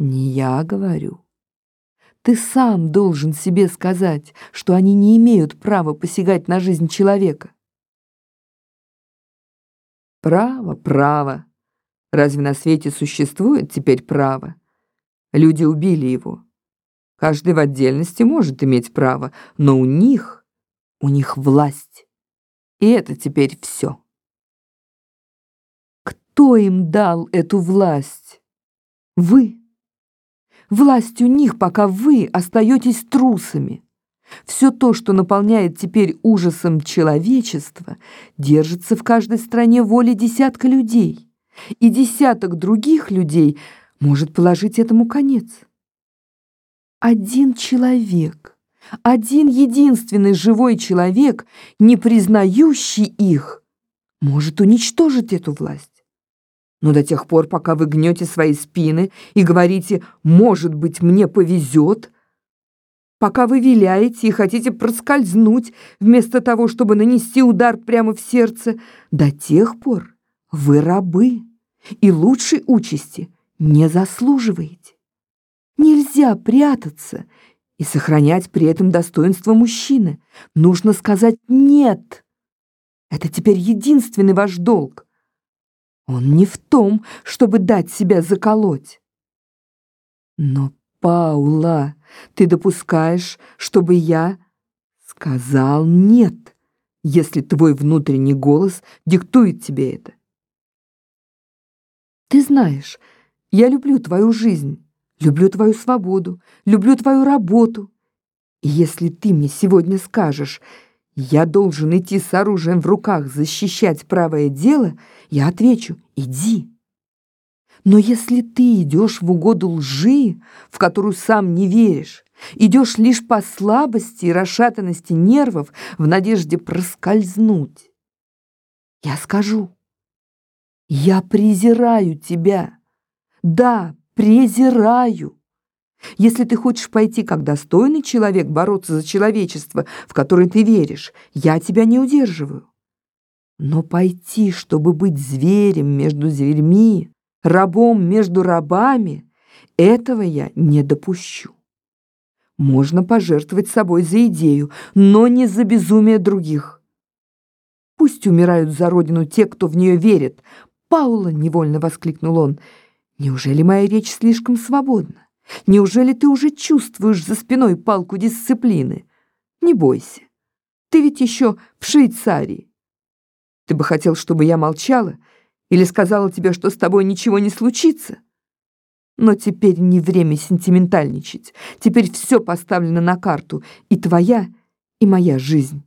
Не я говорю. Ты сам должен себе сказать, что они не имеют права посягать на жизнь человека. Право, право. Разве на свете существует теперь право? Люди убили его. Каждый в отдельности может иметь право, но у них, у них власть. И это теперь все. Кто им дал эту власть? Вы. Власть у них, пока вы остаетесь трусами. Все то, что наполняет теперь ужасом человечество, держится в каждой стране воли десятка людей. И десяток других людей может положить этому конец. Один человек, один единственный живой человек, не признающий их, может уничтожить эту власть. Но до тех пор, пока вы гнете свои спины и говорите «может быть, мне повезет», пока вы виляете и хотите проскользнуть, вместо того, чтобы нанести удар прямо в сердце, до тех пор вы рабы и лучшей участи не заслуживаете. Нельзя прятаться и сохранять при этом достоинство мужчины. Нужно сказать «нет». Это теперь единственный ваш долг. Он не в том, чтобы дать себя заколоть. Но Паула, ты допускаешь, чтобы я сказал «нет», если твой внутренний голос диктует тебе это. Ты знаешь, я люблю твою жизнь, люблю твою свободу, люблю твою работу. И если ты мне сегодня скажешь «я должен идти с оружием в руках защищать правое дело», я отвечу «иди». Но если ты идешь в угоду лжи, в которую сам не веришь, идешь лишь по слабости и расшатанности нервов в надежде проскользнуть, я скажу, я презираю тебя. Да, презираю. Если ты хочешь пойти как достойный человек бороться за человечество, в которое ты веришь, я тебя не удерживаю. Но пойти, чтобы быть зверем между зверьми, рабом между рабами, этого я не допущу. Можно пожертвовать собой за идею, но не за безумие других. Пусть умирают за родину те, кто в нее верит. Паула, невольно воскликнул он, неужели моя речь слишком свободна? Неужели ты уже чувствуешь за спиной палку дисциплины? Не бойся, ты ведь еще в Швейцарии. Ты бы хотел, чтобы я молчала, или сказала тебе, что с тобой ничего не случится? Но теперь не время сентиментальничать. Теперь все поставлено на карту. И твоя, и моя жизнь.